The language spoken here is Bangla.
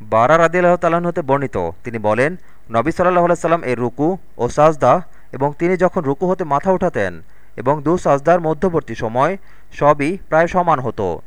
বারা রাদিল্লাহ তাল্লাহ্ন হতে বর্ণিত। তিনি বলেন, নবী সাল্লাহ সাল্লাম এর রুকু ও সাজদা এবং তিনি যখন রুকু হতে মাথা উঠাতেন এবং দু সাজদার মধ্যবর্তী সময় সবই প্রায় সমান হতো।